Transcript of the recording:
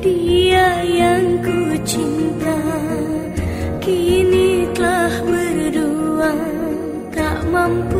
Dia yang ku cinta Kini telah berdua Tak mampu